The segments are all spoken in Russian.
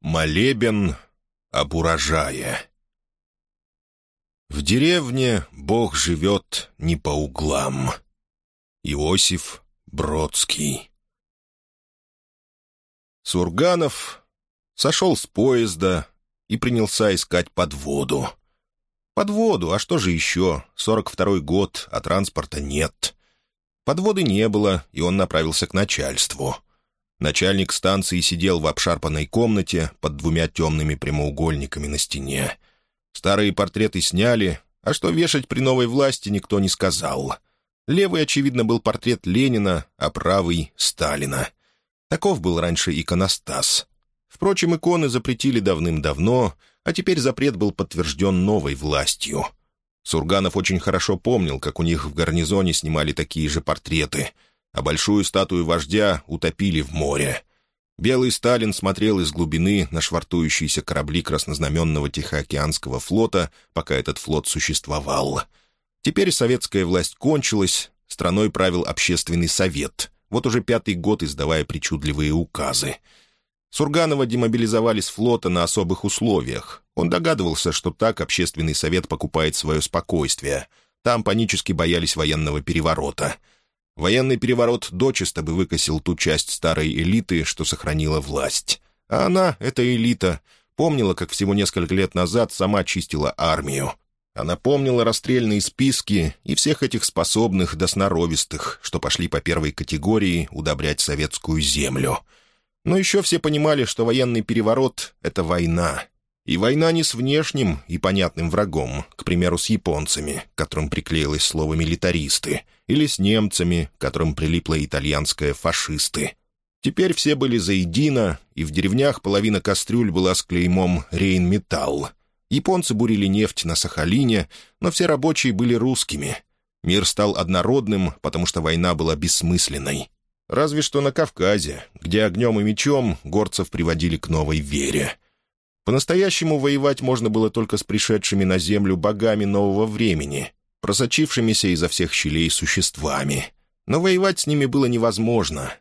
Молебен об урожае. В деревне Бог живет не по углам. Иосиф Бродский. Сурганов сошел с поезда и принялся искать подводу. Подводу, а что же еще? Сорок второй год, а транспорта нет. Подводы не было, и он направился к начальству. Начальник станции сидел в обшарпанной комнате под двумя темными прямоугольниками на стене. Старые портреты сняли, а что вешать при новой власти никто не сказал. Левый, очевидно, был портрет Ленина, а правый — Сталина. Таков был раньше иконостас. Впрочем, иконы запретили давным-давно, а теперь запрет был подтвержден новой властью. Сурганов очень хорошо помнил, как у них в гарнизоне снимали такие же портреты — а большую статую вождя утопили в море. Белый Сталин смотрел из глубины на швартующиеся корабли краснознаменного Тихоокеанского флота, пока этот флот существовал. Теперь советская власть кончилась, страной правил общественный совет, вот уже пятый год издавая причудливые указы. Сурганова демобилизовали с флота на особых условиях. Он догадывался, что так общественный совет покупает свое спокойствие. Там панически боялись военного переворота — Военный переворот дочисто бы выкосил ту часть старой элиты, что сохранила власть. А она, эта элита, помнила, как всего несколько лет назад сама чистила армию. Она помнила расстрельные списки и всех этих способных до сноровистых, что пошли по первой категории удобрять советскую землю. Но еще все понимали, что военный переворот — это война, и война не с внешним и понятным врагом, к примеру, с японцами, которым приклеилось слово «милитаристы», или с немцами, которым прилипло итальянское «фашисты». Теперь все были заедино, и в деревнях половина кастрюль была с клеймом «Рейнметалл». Японцы бурили нефть на Сахалине, но все рабочие были русскими. Мир стал однородным, потому что война была бессмысленной. Разве что на Кавказе, где огнем и мечом горцев приводили к новой вере — по-настоящему воевать можно было только с пришедшими на землю богами нового времени, просочившимися изо всех щелей существами. Но воевать с ними было невозможно.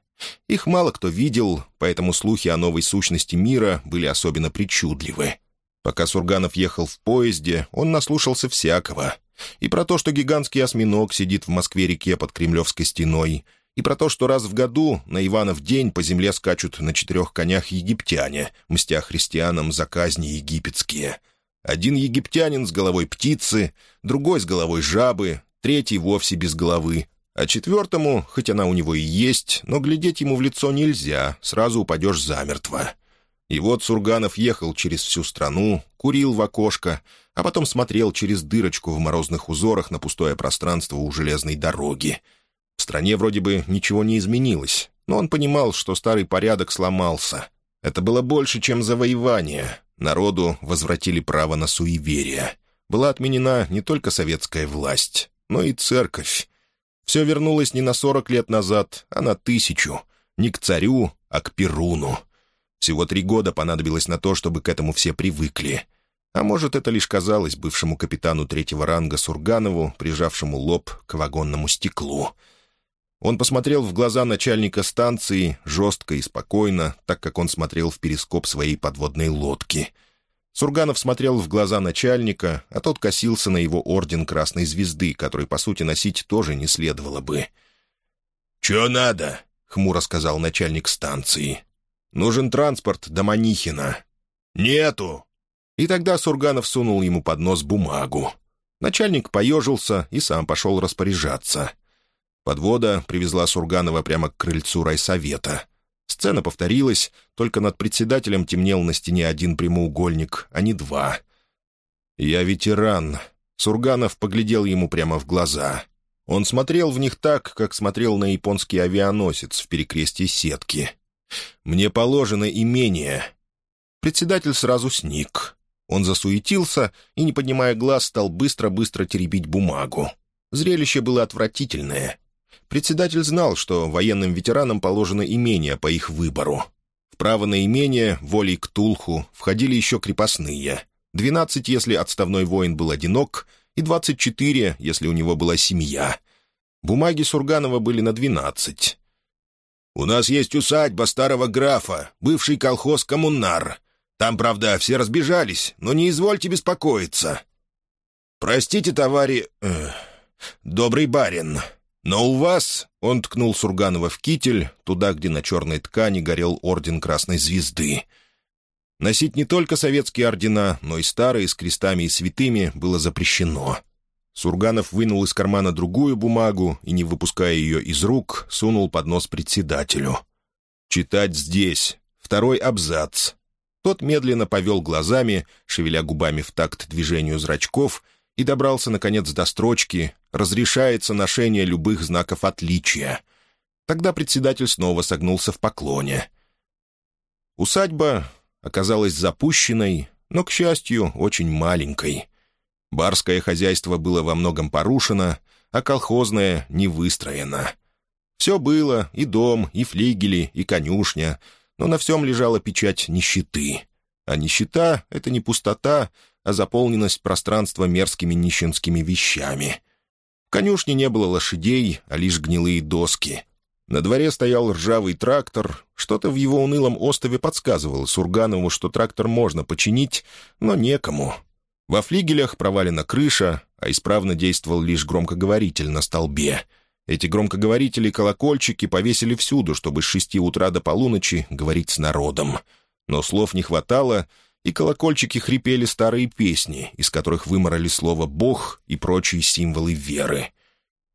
Их мало кто видел, поэтому слухи о новой сущности мира были особенно причудливы. Пока Сурганов ехал в поезде, он наслушался всякого. И про то, что гигантский осьминог сидит в Москве-реке под Кремлевской стеной, и про то, что раз в году на Иванов день по земле скачут на четырех конях египтяне, мстя христианам за казни египетские. Один египтянин с головой птицы, другой с головой жабы, третий вовсе без головы, а четвертому, хоть она у него и есть, но глядеть ему в лицо нельзя, сразу упадешь замертво. И вот Сурганов ехал через всю страну, курил в окошко, а потом смотрел через дырочку в морозных узорах на пустое пространство у железной дороги — в стране вроде бы ничего не изменилось, но он понимал, что старый порядок сломался. Это было больше, чем завоевание. Народу возвратили право на суеверие. Была отменена не только советская власть, но и церковь. Все вернулось не на сорок лет назад, а на тысячу. Не к царю, а к Перуну. Всего три года понадобилось на то, чтобы к этому все привыкли. А может, это лишь казалось бывшему капитану третьего ранга Сурганову, прижавшему лоб к вагонному стеклу — он посмотрел в глаза начальника станции жестко и спокойно, так как он смотрел в перископ своей подводной лодки. Сурганов смотрел в глаза начальника, а тот косился на его орден Красной Звезды, который, по сути, носить тоже не следовало бы. «Чего надо?» — хмуро сказал начальник станции. «Нужен транспорт до Манихина». «Нету!» И тогда Сурганов сунул ему под нос бумагу. Начальник поежился и сам пошел распоряжаться — Подвода привезла Сурганова прямо к крыльцу райсовета. Сцена повторилась, только над председателем темнел на стене один прямоугольник, а не два. «Я ветеран». Сурганов поглядел ему прямо в глаза. Он смотрел в них так, как смотрел на японский авианосец в перекрестии сетки. «Мне положено имение». Председатель сразу сник. Он засуетился и, не поднимая глаз, стал быстро-быстро теребить бумагу. Зрелище было отвратительное. Председатель знал, что военным ветеранам положено имение по их выбору. В право на имение, волей к Тулху, входили еще крепостные. Двенадцать, если отставной воин был одинок, и двадцать четыре, если у него была семья. Бумаги Сурганова были на двенадцать. «У нас есть усадьба старого графа, бывший колхоз «Коммунар». Там, правда, все разбежались, но не извольте беспокоиться». «Простите, товари... Э, добрый барин, но у вас...» — он ткнул Сурганова в китель, туда, где на черной ткани горел орден Красной Звезды. Носить не только советские ордена, но и старые с крестами и святыми было запрещено. Сурганов вынул из кармана другую бумагу и, не выпуская ее из рук, сунул под нос председателю. «Читать здесь. Второй абзац». Тот медленно повел глазами, шевеля губами в такт движению зрачков, и добрался, наконец, до строчки «Разрешается ношение любых знаков отличия». Тогда председатель снова согнулся в поклоне. Усадьба оказалась запущенной, но, к счастью, очень маленькой. Барское хозяйство было во многом порушено, а колхозное не выстроено. Все было, и дом, и флигели, и конюшня, но на всем лежала печать нищеты. А нищета — это не пустота, а заполненность пространства мерзкими нищенскими вещами. В конюшне не было лошадей, а лишь гнилые доски. На дворе стоял ржавый трактор. Что-то в его унылом остове подсказывало Сурганову, что трактор можно починить, но некому. Во флигелях провалена крыша, а исправно действовал лишь громкоговоритель на столбе. Эти громкоговорители и колокольчики повесили всюду, чтобы с шести утра до полуночи говорить с народом. Но слов не хватало, и колокольчики хрипели старые песни, из которых выморали слово «бог» и прочие символы веры.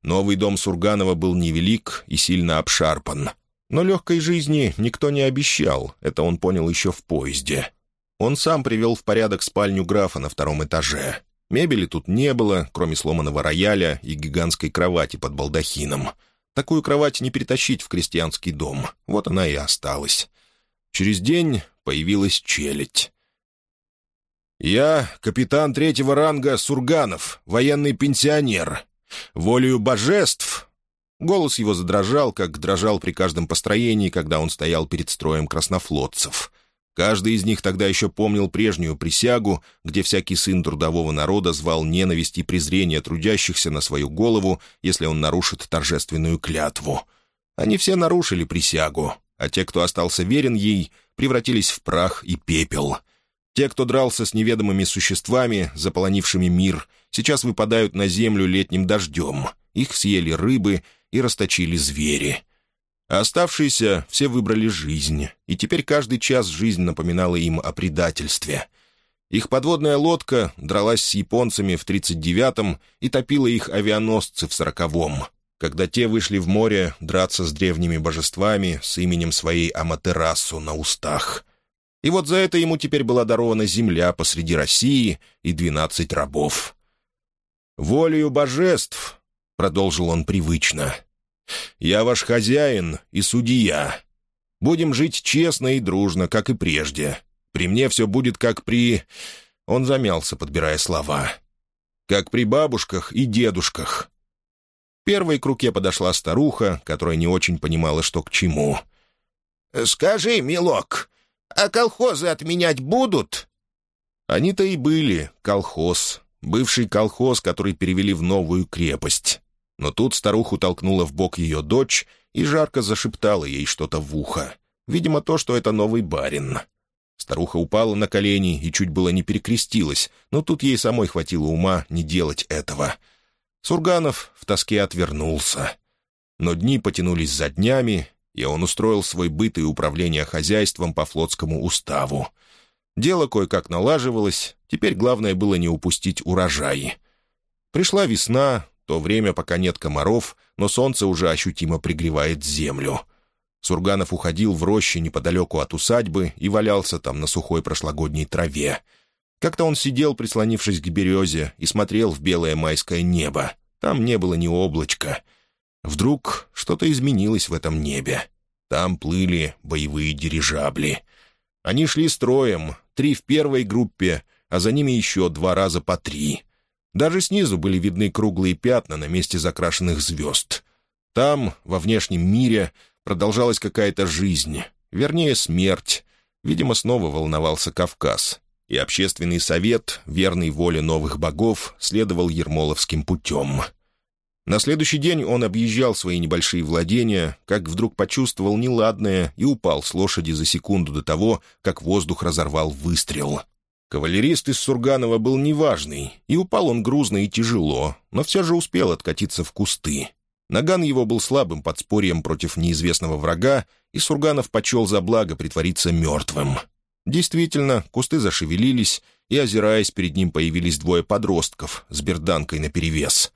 Новый дом Сурганова был невелик и сильно обшарпан. Но легкой жизни никто не обещал, это он понял еще в поезде. Он сам привел в порядок спальню графа на втором этаже. Мебели тут не было, кроме сломанного рояля и гигантской кровати под балдахином. Такую кровать не перетащить в крестьянский дом. Вот она и осталась. Через день появилась челядь. «Я капитан третьего ранга Сурганов, военный пенсионер. Волею божеств...» Голос его задрожал, как дрожал при каждом построении, когда он стоял перед строем краснофлотцев. Каждый из них тогда еще помнил прежнюю присягу, где всякий сын трудового народа звал ненависть и презрение трудящихся на свою голову, если он нарушит торжественную клятву. Они все нарушили присягу, а те, кто остался верен ей, превратились в прах и пепел. Те, кто дрался с неведомыми существами, заполонившими мир, сейчас выпадают на землю летним дождем. Их съели рыбы и расточили звери. А оставшиеся все выбрали жизнь, и теперь каждый час жизнь напоминала им о предательстве. Их подводная лодка дралась с японцами в 39-м и топила их авианосцы в 40-м, когда те вышли в море драться с древними божествами с именем своей Аматерасу на устах. И вот за это ему теперь была дарована земля посреди России и двенадцать рабов. «Волею божеств», — продолжил он привычно, — я ваш хозяин и судья. Будем жить честно и дружно, как и прежде. При мне все будет как при...» Он замялся, подбирая слова. «Как при бабушках и дедушках». Первой к руке подошла старуха, которая не очень понимала, что к чему. «Скажи, милок, а колхозы отменять будут?» Они-то и были, колхоз. Бывший колхоз, который перевели в новую крепость. Но тут старуху толкнула в бок ее дочь и жарко зашептала ей что-то в ухо. Видимо, то, что это новый барин. Старуха упала на колени и чуть было не перекрестилась, но тут ей самой хватило ума не делать этого. Сурганов в тоске отвернулся. Но дни потянулись за днями, и он устроил свой быт и управление хозяйством по флотскому уставу. Дело кое-как налаживалось, теперь главное было не упустить урожай. Пришла весна, то время, пока нет комаров, но солнце уже ощутимо пригревает землю. Сурганов уходил в роще неподалеку от усадьбы и валялся там на сухой прошлогодней траве. Как-то он сидел, прислонившись к березе, и смотрел в белое майское небо. Там не было ни облачка. Вдруг что-то изменилось в этом небе. Там плыли боевые дирижабли. Они шли строем, три в первой группе, а за ними еще два раза по три — даже снизу были видны круглые пятна на месте закрашенных звезд. Там, во внешнем мире, продолжалась какая-то жизнь, вернее, смерть. Видимо, снова волновался Кавказ. И общественный совет, верный воле новых богов, следовал Ермоловским путем. На следующий день он объезжал свои небольшие владения, как вдруг почувствовал неладное и упал с лошади за секунду до того, как воздух разорвал выстрел. Кавалерист из Сурганова был неважный, и упал он грузно и тяжело, но все же успел откатиться в кусты. Наган его был слабым подспорьем против неизвестного врага, и Сурганов почел за благо притвориться мертвым. Действительно, кусты зашевелились, и, озираясь, перед ним появились двое подростков с берданкой наперевес.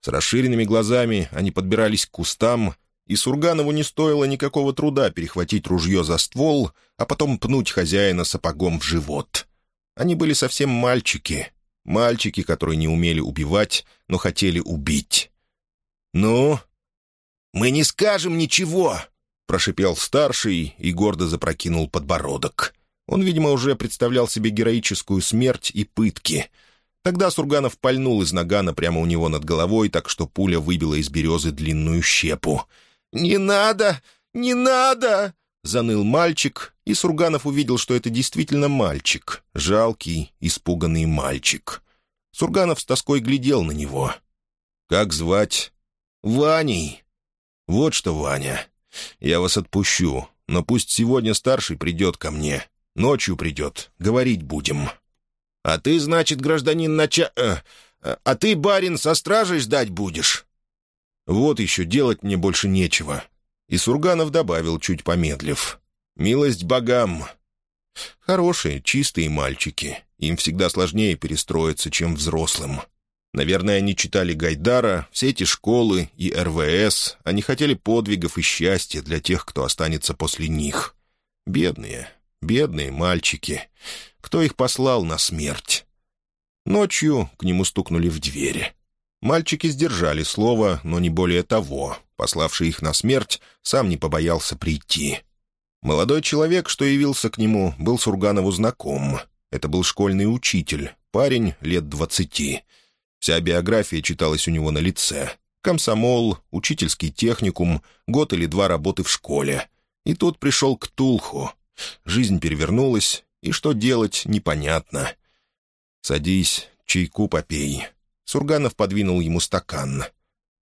С расширенными глазами они подбирались к кустам, и Сурганову не стоило никакого труда перехватить ружье за ствол, а потом пнуть хозяина сапогом в живот. Они были совсем мальчики, мальчики, которые не умели убивать, но хотели убить. «Ну?» «Мы не скажем ничего!» — прошипел старший и гордо запрокинул подбородок. Он, видимо, уже представлял себе героическую смерть и пытки. Тогда Сурганов пальнул из нагана прямо у него над головой, так что пуля выбила из березы длинную щепу. «Не надо! Не надо!» — заныл мальчик, и Сурганов увидел, что это действительно мальчик. Жалкий, испуганный мальчик. Сурганов с тоской глядел на него. «Как звать?» «Ваней». «Вот что, Ваня, я вас отпущу, но пусть сегодня старший придет ко мне. Ночью придет, говорить будем». «А ты, значит, гражданин нача... Э, э, а ты, барин, со стражей ждать будешь?» «Вот еще делать мне больше нечего». И Сурганов добавил, чуть помедлив. «Милость богам!» Хорошие, чистые мальчики. Им всегда сложнее перестроиться, чем взрослым. Наверное, они читали Гайдара, все эти школы и РВС. Они хотели подвигов и счастья для тех, кто останется после них. Бедные, бедные мальчики. Кто их послал на смерть? Ночью к нему стукнули в двери. Мальчики сдержали слово, но не более того. Пославший их на смерть, сам не побоялся прийти. Молодой человек, что явился к нему, был Сурганову знаком. Это был школьный учитель, парень лет двадцати — Вся биография читалась у него на лице. Комсомол, учительский техникум, год или два работы в школе. И тут пришел к Тулху. Жизнь перевернулась, и что делать, непонятно. «Садись, чайку попей». Сурганов подвинул ему стакан.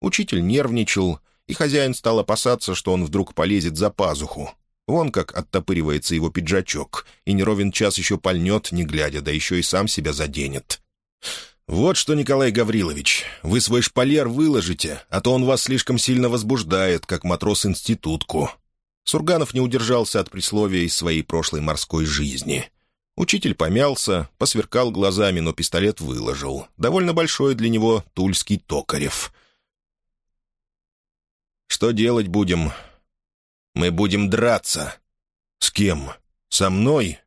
Учитель нервничал, и хозяин стал опасаться, что он вдруг полезет за пазуху. Вон как оттопыривается его пиджачок, и неровен час еще пальнет, не глядя, да еще и сам себя заденет. «Вот что, Николай Гаврилович, вы свой шпалер выложите, а то он вас слишком сильно возбуждает, как матрос-институтку». Сурганов не удержался от присловия из своей прошлой морской жизни. Учитель помялся, посверкал глазами, но пистолет выложил. Довольно большой для него тульский токарев. «Что делать будем?» «Мы будем драться». «С кем? Со мной?»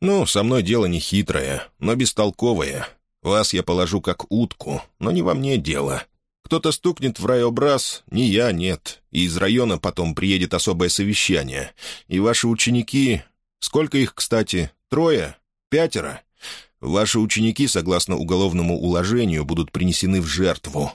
«Ну, со мной дело не хитрое, но бестолковое. Вас я положу как утку, но не во мне дело. Кто-то стукнет в райобраз, не я, нет. И из района потом приедет особое совещание. И ваши ученики... Сколько их, кстати? Трое? Пятеро? Ваши ученики, согласно уголовному уложению, будут принесены в жертву.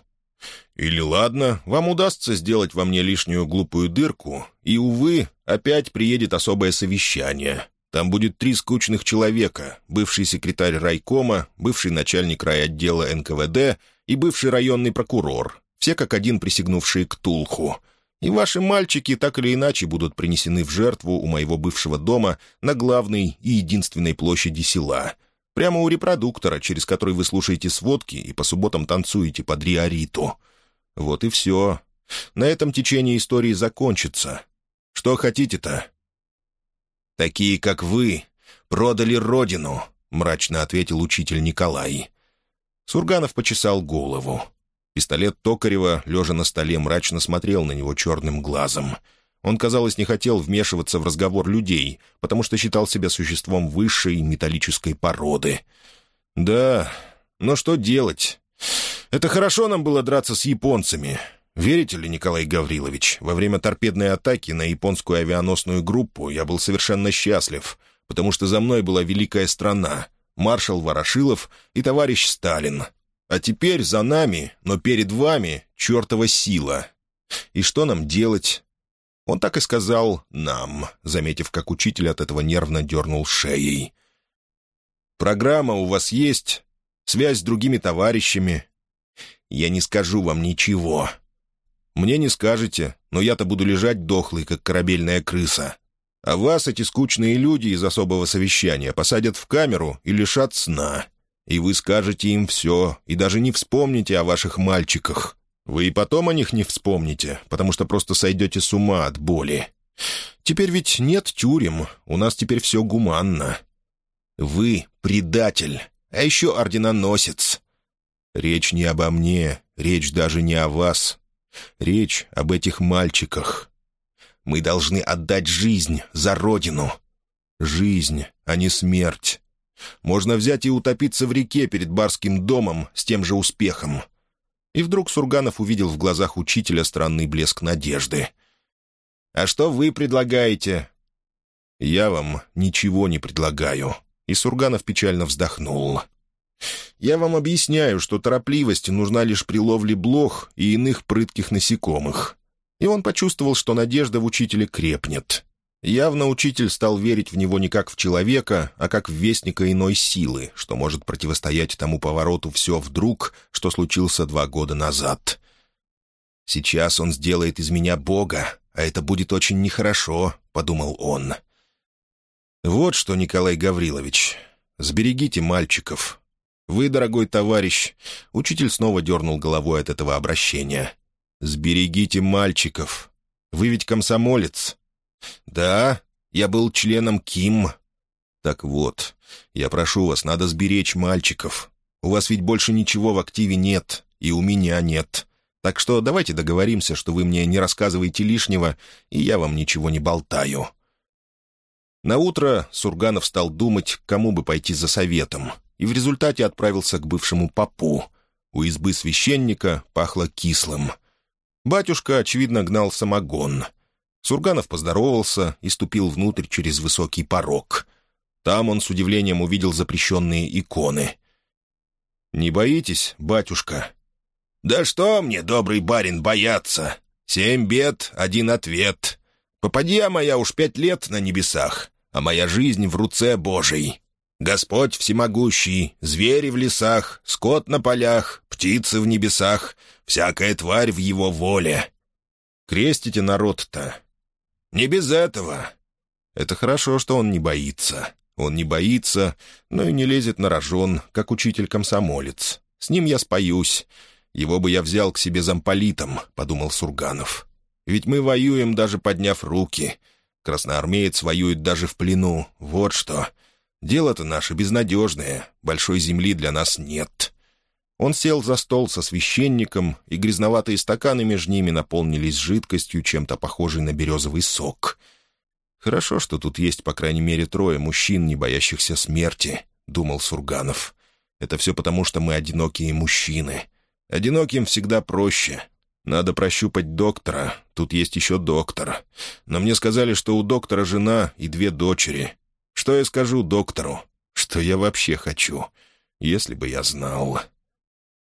Или ладно, вам удастся сделать во мне лишнюю глупую дырку, и, увы, опять приедет особое совещание. Там будет три скучных человека, бывший секретарь райкома, бывший начальник райотдела НКВД и бывший районный прокурор, все как один присягнувшие к Тулху. И ваши мальчики так или иначе будут принесены в жертву у моего бывшего дома на главной и единственной площади села. Прямо у репродуктора, через который вы слушаете сводки и по субботам танцуете под риориту. Вот и все. На этом течение истории закончится. Что хотите-то? «Такие, как вы, продали родину», — мрачно ответил учитель Николай. Сурганов почесал голову. Пистолет Токарева, лежа на столе, мрачно смотрел на него черным глазом. Он, казалось, не хотел вмешиваться в разговор людей, потому что считал себя существом высшей металлической породы. «Да, но что делать? Это хорошо нам было драться с японцами. Верите ли, Николай Гаврилович, во время торпедной атаки на японскую авианосную группу я был совершенно счастлив, потому что за мной была великая страна, маршал Ворошилов и товарищ Сталин. А теперь за нами, но перед вами, чертова сила. И что нам делать?» Он так и сказал «нам», заметив, как учитель от этого нервно дернул шеей. «Программа у вас есть? Связь с другими товарищами?» Я не скажу вам ничего. Мне не скажете, но я-то буду лежать дохлый, как корабельная крыса. А вас эти скучные люди из особого совещания посадят в камеру и лишат сна. И вы скажете им все, и даже не вспомните о ваших мальчиках. Вы и потом о них не вспомните, потому что просто сойдете с ума от боли. Теперь ведь нет тюрем, у нас теперь все гуманно. Вы — предатель, а еще орденоносец. Речь не обо мне, речь даже не о вас. Речь об этих мальчиках. Мы должны отдать жизнь за родину. Жизнь, а не смерть. Можно взять и утопиться в реке перед барским домом с тем же успехом. И вдруг Сурганов увидел в глазах учителя странный блеск надежды. «А что вы предлагаете?» «Я вам ничего не предлагаю», и Сурганов печально вздохнул. «Я вам объясняю, что торопливость нужна лишь при ловле блох и иных прытких насекомых». И он почувствовал, что надежда в учителе крепнет. Явно учитель стал верить в него не как в человека, а как в вестника иной силы, что может противостоять тому повороту «все вдруг», что случился два года назад. «Сейчас он сделает из меня Бога, а это будет очень нехорошо», — подумал он. «Вот что, Николай Гаврилович, сберегите мальчиков. Вы, дорогой товарищ...» Учитель снова дернул головой от этого обращения. «Сберегите мальчиков. Вы ведь комсомолец?» «Да, я был членом КИМ». «Так вот, я прошу вас, надо сберечь мальчиков. У вас ведь больше ничего в активе нет, и у меня нет. Так что давайте договоримся, что вы мне не рассказываете лишнего, и я вам ничего не болтаю». На утро Сурганов стал думать, кому бы пойти за советом, и в результате отправился к бывшему попу. У избы священника пахло кислым. Батюшка, очевидно, гнал самогон — Сурганов поздоровался и ступил внутрь через высокий порог. Там он с удивлением увидел запрещенные иконы. «Не боитесь, батюшка?» «Да что мне, добрый барин, бояться? Семь бед, один ответ. Попадья моя уж пять лет на небесах, а моя жизнь в руце Божией. Господь всемогущий, звери в лесах, скот на полях, птицы в небесах, всякая тварь в его воле. Крестите народ-то, не без этого. Это хорошо, что он не боится. Он не боится, но и не лезет на рожон, как учитель-комсомолец. С ним я споюсь. Его бы я взял к себе замполитом, — подумал Сурганов. Ведь мы воюем, даже подняв руки. Красноармеец воюет даже в плену. Вот что. Дело-то наше безнадежное. Большой земли для нас нет. Он сел за стол со священником, и грязноватые стаканы между ними наполнились жидкостью, чем-то похожей на березовый сок. «Хорошо, что тут есть, по крайней мере, трое мужчин, не боящихся смерти», — думал Сурганов. «Это все потому, что мы одинокие мужчины. Одиноким всегда проще. Надо прощупать доктора. Тут есть еще доктор. Но мне сказали, что у доктора жена и две дочери. Что я скажу доктору? Что я вообще хочу? Если бы я знал...»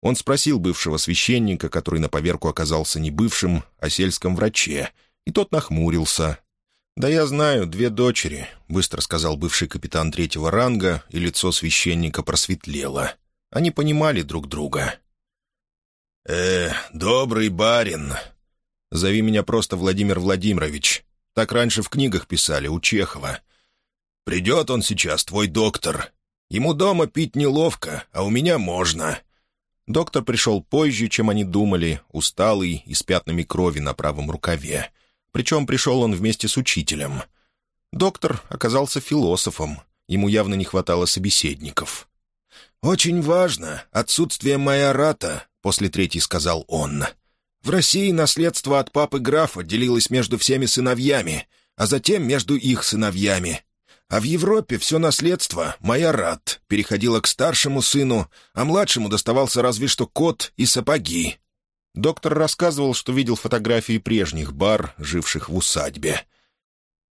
Он спросил бывшего священника, который на поверку оказался не бывшим, а сельском враче, и тот нахмурился. «Да я знаю, две дочери», — быстро сказал бывший капитан третьего ранга, и лицо священника просветлело. Они понимали друг друга. «Э, добрый барин!» «Зови меня просто Владимир Владимирович. Так раньше в книгах писали, у Чехова. Придет он сейчас, твой доктор. Ему дома пить неловко, а у меня можно. Доктор пришел позже, чем они думали, усталый и с пятнами крови на правом рукаве. Причем пришел он вместе с учителем. Доктор оказался философом, ему явно не хватало собеседников. «Очень важно отсутствие майората», — после третьей сказал он. «В России наследство от папы графа делилось между всеми сыновьями, а затем между их сыновьями. А в Европе все наследство, майорат, переходило к старшему сыну, а младшему доставался разве что кот и сапоги. Доктор рассказывал, что видел фотографии прежних бар, живших в усадьбе.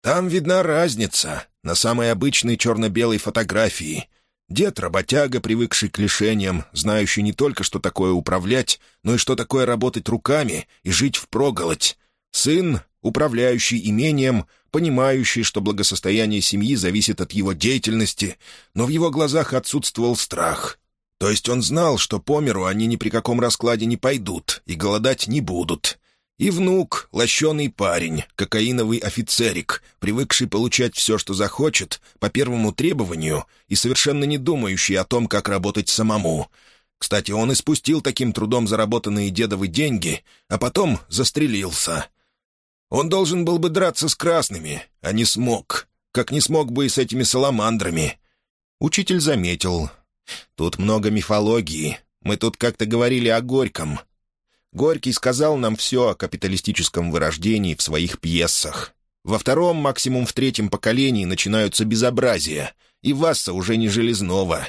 «Там видна разница на самой обычной черно-белой фотографии. Дед-работяга, привыкший к лишениям, знающий не только, что такое управлять, но и что такое работать руками и жить впроголодь. Сын, управляющий имением, понимающий, что благосостояние семьи зависит от его деятельности, но в его глазах отсутствовал страх. То есть он знал, что по миру они ни при каком раскладе не пойдут и голодать не будут. И внук, лощеный парень, кокаиновый офицерик, привыкший получать все, что захочет, по первому требованию и совершенно не думающий о том, как работать самому. Кстати, он испустил таким трудом заработанные дедовы деньги, а потом застрелился. Он должен был бы драться с красными, а не смог, как не смог бы и с этими саламандрами. Учитель заметил. «Тут много мифологии. Мы тут как-то говорили о Горьком. Горький сказал нам все о капиталистическом вырождении в своих пьесах. Во втором, максимум в третьем поколении начинаются безобразия, и Васса уже не Железнова.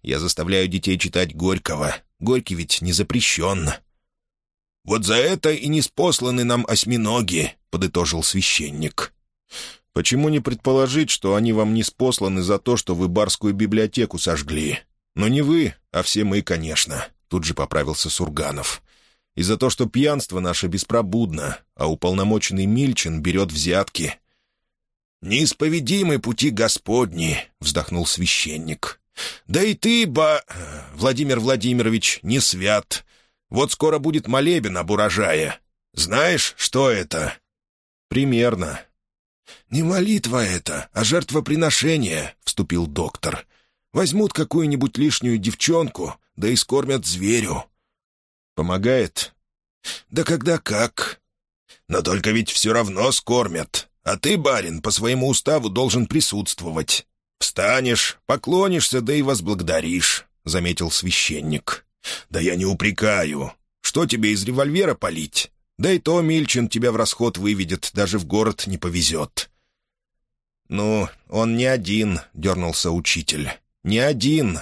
Я заставляю детей читать Горького. Горький ведь не запрещен. «Вот за это и не спосланы нам осьминоги», — подытожил священник. «Почему не предположить, что они вам не спосланы за то, что вы барскую библиотеку сожгли? Но не вы, а все мы, конечно», — тут же поправился Сурганов и за то, что пьянство наше беспробудно, а уполномоченный Мильчин берет взятки». «Неисповедимы пути Господни», — вздохнул священник. «Да и ты, ба... Владимир Владимирович, не свят. Вот скоро будет молебен об урожае. Знаешь, что это?» «Примерно». «Не молитва это, а жертвоприношение», — вступил доктор. «Возьмут какую-нибудь лишнюю девчонку, да и скормят зверю. Помогает? Да когда как. Но только ведь все равно скормят. А ты, барин, по своему уставу должен присутствовать. Встанешь, поклонишься, да и возблагодаришь, — заметил священник. Да я не упрекаю. Что тебе из револьвера палить? Да и то Мильчин тебя в расход выведет, даже в город не повезет. «Ну, он не один», — дернулся учитель. «Не один.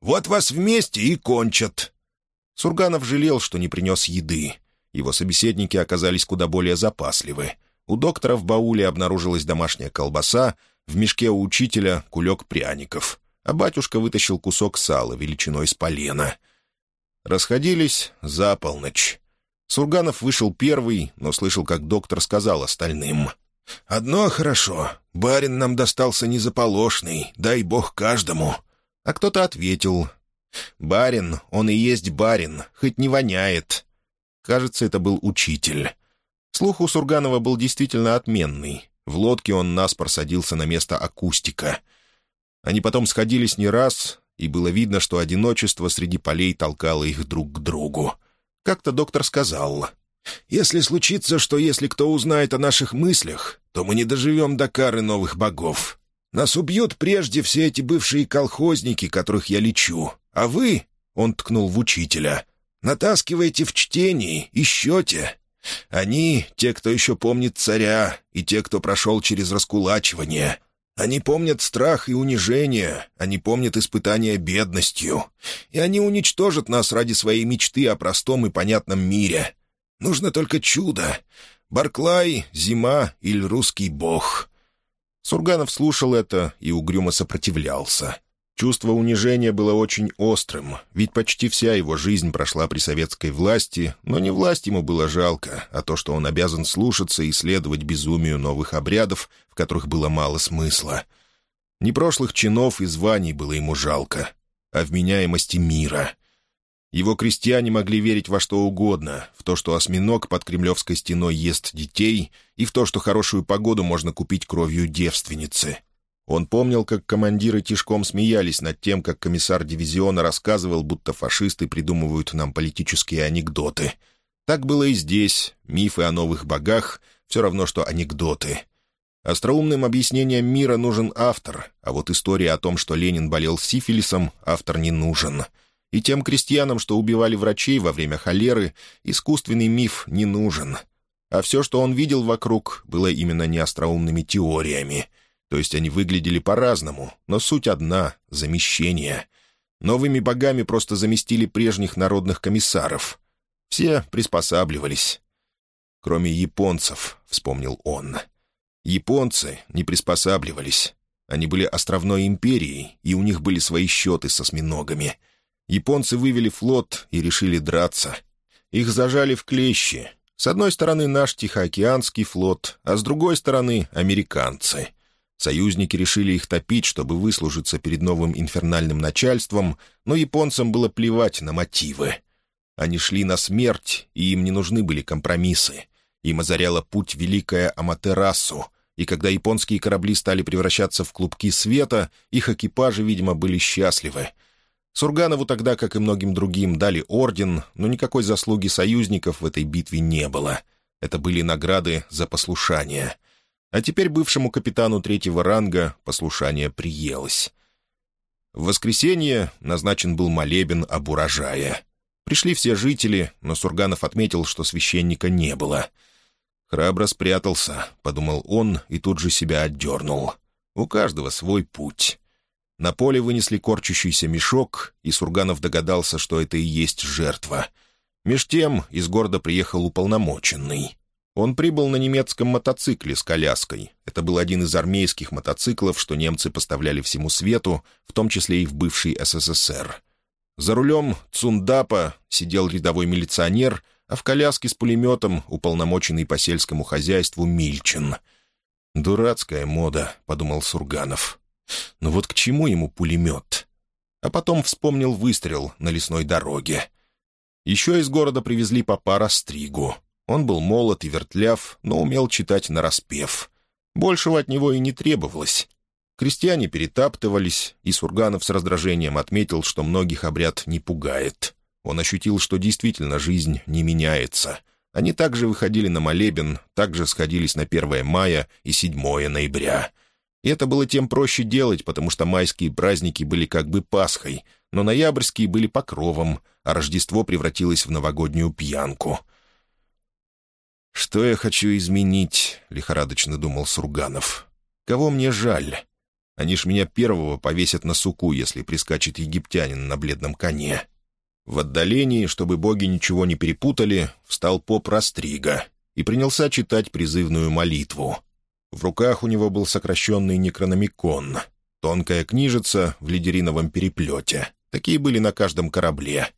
Вот вас вместе и кончат. Сурганов жалел, что не принес еды. Его собеседники оказались куда более запасливы. У доктора в бауле обнаружилась домашняя колбаса, в мешке у учителя — кулек пряников, а батюшка вытащил кусок сала величиной с полена. Расходились за полночь. Сурганов вышел первый, но слышал, как доктор сказал остальным. «Одно хорошо. Барин нам достался незаполошный, дай бог каждому». А кто-то ответил, Барин, он и есть барин, хоть не воняет. Кажется, это был учитель. Слух у Сурганова был действительно отменный. В лодке он наспор садился на место акустика. Они потом сходились не раз, и было видно, что одиночество среди полей толкало их друг к другу. Как-то доктор сказал, «Если случится, что если кто узнает о наших мыслях, то мы не доживем до кары новых богов. Нас убьют прежде все эти бывшие колхозники, которых я лечу, а вы, — он ткнул в учителя, — натаскиваете в чтении и счете. Они — те, кто еще помнит царя, и те, кто прошел через раскулачивание. Они помнят страх и унижение, они помнят испытания бедностью. И они уничтожат нас ради своей мечты о простом и понятном мире. Нужно только чудо. Барклай, зима или русский бог». Сурганов слушал это и угрюмо сопротивлялся. Чувство унижения было очень острым, ведь почти вся его жизнь прошла при советской власти, но не власть ему было жалко, а то, что он обязан слушаться и следовать безумию новых обрядов, в которых было мало смысла. Не прошлых чинов и званий было ему жалко, а вменяемости мира. Его крестьяне могли верить во что угодно, в то, что осьминог под Кремлевской стеной ест детей, и в то, что хорошую погоду можно купить кровью девственницы — он помнил, как командиры тишком смеялись над тем, как комиссар дивизиона рассказывал, будто фашисты придумывают нам политические анекдоты. Так было и здесь. Мифы о новых богах — все равно, что анекдоты. Остроумным объяснением мира нужен автор, а вот история о том, что Ленин болел сифилисом, автор не нужен. И тем крестьянам, что убивали врачей во время холеры, искусственный миф не нужен. А все, что он видел вокруг, было именно не остроумными теориями — то есть они выглядели по-разному, но суть одна — замещение. Новыми богами просто заместили прежних народных комиссаров. Все приспосабливались. «Кроме японцев», — вспомнил он. «Японцы не приспосабливались. Они были островной империей, и у них были свои счеты со осьминогами. Японцы вывели флот и решили драться. Их зажали в клещи. С одной стороны наш Тихоокеанский флот, а с другой стороны — американцы. Союзники решили их топить, чтобы выслужиться перед новым инфернальным начальством, но японцам было плевать на мотивы. Они шли на смерть, и им не нужны были компромиссы. Им озаряла путь великая Аматерасу, и когда японские корабли стали превращаться в клубки света, их экипажи, видимо, были счастливы. Сурганову тогда, как и многим другим, дали орден, но никакой заслуги союзников в этой битве не было. Это были награды за послушание — а теперь бывшему капитану третьего ранга послушание приелось. В воскресенье назначен был молебен об урожае. Пришли все жители, но Сурганов отметил, что священника не было. «Храбро спрятался», — подумал он и тут же себя отдернул. «У каждого свой путь». На поле вынесли корчащийся мешок, и Сурганов догадался, что это и есть жертва. Меж тем из города приехал уполномоченный. Он прибыл на немецком мотоцикле с коляской. Это был один из армейских мотоциклов, что немцы поставляли всему свету, в том числе и в бывший СССР. За рулем Цундапа сидел рядовой милиционер, а в коляске с пулеметом уполномоченный по сельскому хозяйству Мильчин. «Дурацкая мода», — подумал Сурганов. «Но вот к чему ему пулемет?» А потом вспомнил выстрел на лесной дороге. Еще из города привезли папа Растригу — он был молод и вертляв, но умел читать нараспев. Большего от него и не требовалось. Крестьяне перетаптывались, и Сурганов с раздражением отметил, что многих обряд не пугает. Он ощутил, что действительно жизнь не меняется. Они также выходили на молебен, также сходились на 1 мая и 7 ноября. И это было тем проще делать, потому что майские праздники были как бы Пасхой, но ноябрьские были покровом, а Рождество превратилось в новогоднюю пьянку — «Что я хочу изменить?» — лихорадочно думал Сурганов. «Кого мне жаль? Они ж меня первого повесят на суку, если прискачет египтянин на бледном коне». В отдалении, чтобы боги ничего не перепутали, встал поп Растрига и принялся читать призывную молитву. В руках у него был сокращенный некрономикон, тонкая книжица в лидериновом переплете. Такие были на каждом корабле.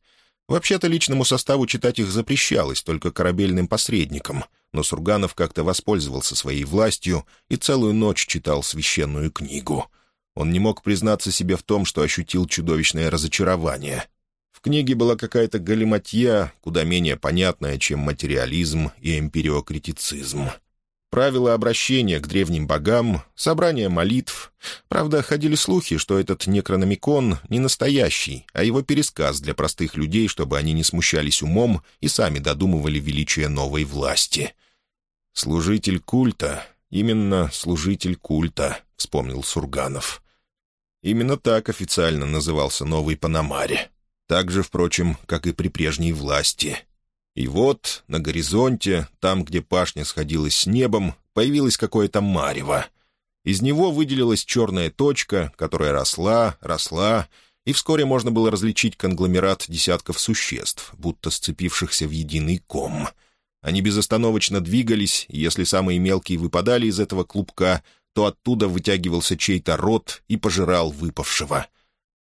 Вообще-то личному составу читать их запрещалось, только корабельным посредникам, но Сурганов как-то воспользовался своей властью и целую ночь читал священную книгу. Он не мог признаться себе в том, что ощутил чудовищное разочарование. В книге была какая-то галиматья, куда менее понятная, чем материализм и эмпириокритицизм правила обращения к древним богам, собрание молитв. Правда, ходили слухи, что этот некрономикон не настоящий, а его пересказ для простых людей, чтобы они не смущались умом и сами додумывали величие новой власти. «Служитель культа, именно служитель культа», — вспомнил Сурганов. Именно так официально назывался новый Панамаре. Так же, впрочем, как и при прежней власти — и вот на горизонте, там, где пашня сходилась с небом, появилось какое-то марево. Из него выделилась черная точка, которая росла, росла, и вскоре можно было различить конгломерат десятков существ, будто сцепившихся в единый ком. Они безостановочно двигались, и если самые мелкие выпадали из этого клубка, то оттуда вытягивался чей-то рот и пожирал выпавшего.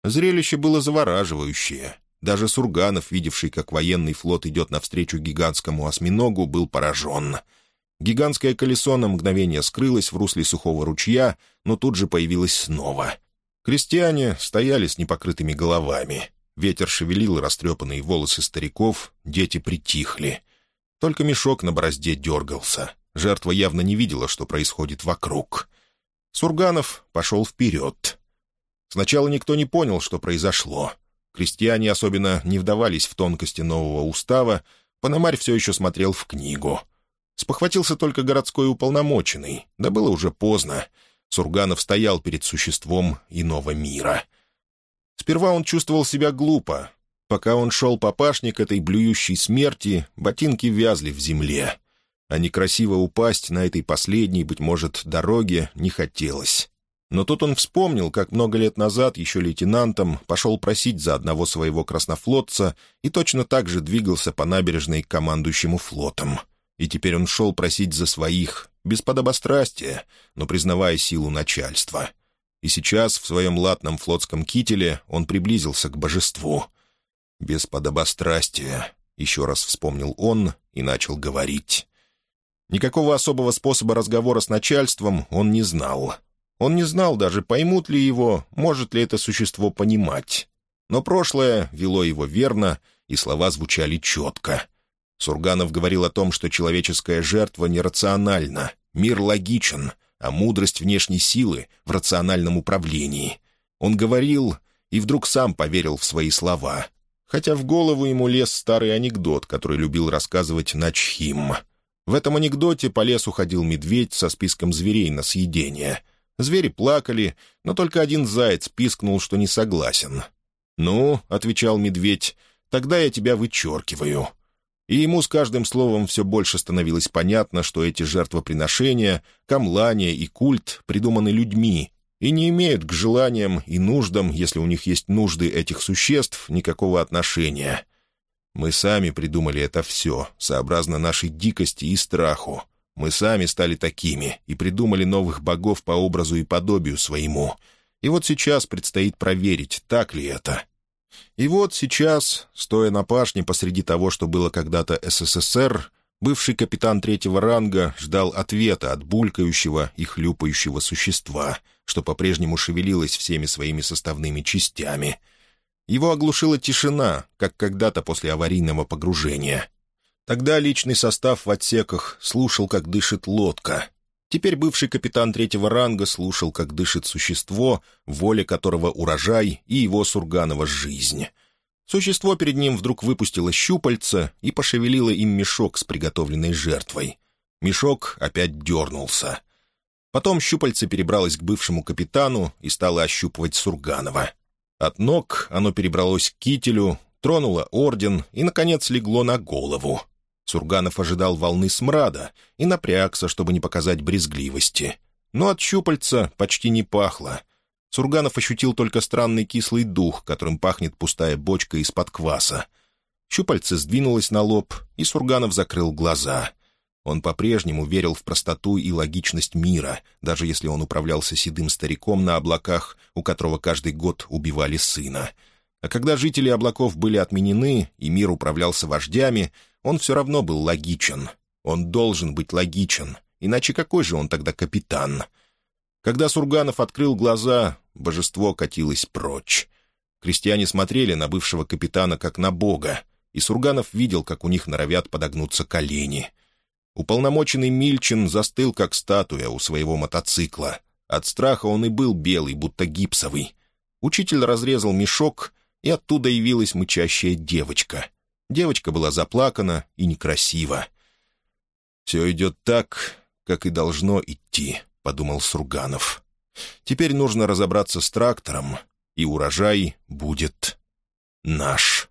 Зрелище было завораживающее — даже Сурганов, видевший, как военный флот идет навстречу гигантскому осьминогу, был поражен. Гигантское колесо на мгновение скрылось в русле сухого ручья, но тут же появилось снова. Крестьяне стояли с непокрытыми головами. Ветер шевелил растрепанные волосы стариков, дети притихли. Только мешок на борозде дергался. Жертва явно не видела, что происходит вокруг. Сурганов пошел вперед. Сначала никто не понял, что произошло — Крестьяне особенно не вдавались в тонкости нового устава, Пономарь все еще смотрел в книгу. Спохватился только городской уполномоченный, да было уже поздно. Сурганов стоял перед существом иного мира. Сперва он чувствовал себя глупо. Пока он шел по пашне к этой блюющей смерти, ботинки вязли в земле. А некрасиво упасть на этой последней, быть может, дороге не хотелось. Но тут он вспомнил, как много лет назад, еще лейтенантом, пошел просить за одного своего краснофлотца и точно так же двигался по набережной к командующему флотом. И теперь он шел просить за своих, без подобострастия, но признавая силу начальства. И сейчас в своем латном флотском кителе он приблизился к божеству. «Без подобострастия», — еще раз вспомнил он и начал говорить. Никакого особого способа разговора с начальством он не знал — Он не знал даже, поймут ли его, может ли это существо понимать. Но прошлое вело его верно, и слова звучали четко. Сурганов говорил о том, что человеческая жертва нерациональна, мир логичен, а мудрость внешней силы в рациональном управлении. Он говорил и вдруг сам поверил в свои слова, хотя в голову ему лез старый анекдот, который любил рассказывать Начхим. В этом анекдоте по лесу ходил медведь со списком зверей на съедение. Звери плакали, но только один заяц пискнул, что не согласен. «Ну», — отвечал медведь, — «тогда я тебя вычеркиваю». И ему с каждым словом все больше становилось понятно, что эти жертвоприношения, камлания и культ придуманы людьми, и не имеют к желаниям и нуждам, если у них есть нужды этих существ, никакого отношения. Мы сами придумали это все, сообразно нашей дикости и страху. Мы сами стали такими и придумали новых богов по образу и подобию своему. И вот сейчас предстоит проверить, так ли это. И вот сейчас, стоя на пашне посреди того, что было когда-то СССР, бывший капитан третьего ранга ждал ответа от булькающего и хлюпающего существа — что по-прежнему шевелилось всеми своими составными частями. Его оглушила тишина, как когда-то после аварийного погружения. Тогда личный состав в отсеках слушал, как дышит лодка. Теперь бывший капитан третьего ранга слушал, как дышит существо, воля которого урожай и его Сурганова жизнь. Существо перед ним вдруг выпустило щупальца и пошевелило им мешок с приготовленной жертвой. Мешок опять дернулся. Потом щупальце перебралось к бывшему капитану и стало ощупывать Сурганова. От ног оно перебралось к кителю, тронуло орден и, наконец, легло на голову. Сурганов ожидал волны смрада и напрягся, чтобы не показать брезгливости. Но от щупальца почти не пахло. Сурганов ощутил только странный кислый дух, которым пахнет пустая бочка из-под кваса. Щупальце сдвинулось на лоб, и Сурганов закрыл глаза. Он по-прежнему верил в простоту и логичность мира, даже если он управлялся седым стариком на облаках, у которого каждый год убивали сына. А когда жители облаков были отменены и мир управлялся вождями, он все равно был логичен. Он должен быть логичен, иначе какой же он тогда капитан? Когда Сурганов открыл глаза, божество катилось прочь. Крестьяне смотрели на бывшего капитана как на бога, и Сурганов видел, как у них норовят подогнуться колени — Уполномоченный Мильчин застыл, как статуя у своего мотоцикла. От страха он и был белый, будто гипсовый. Учитель разрезал мешок, и оттуда явилась мычащая девочка. Девочка была заплакана и некрасива. «Все идет так, как и должно идти», — подумал Сурганов. «Теперь нужно разобраться с трактором, и урожай будет наш».